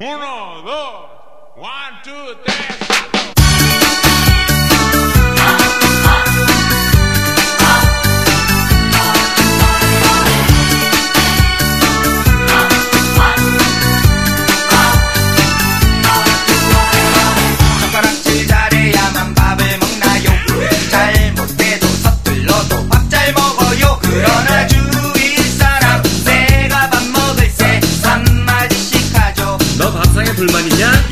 Uno, dos, one, two, tres. 불만 있냐?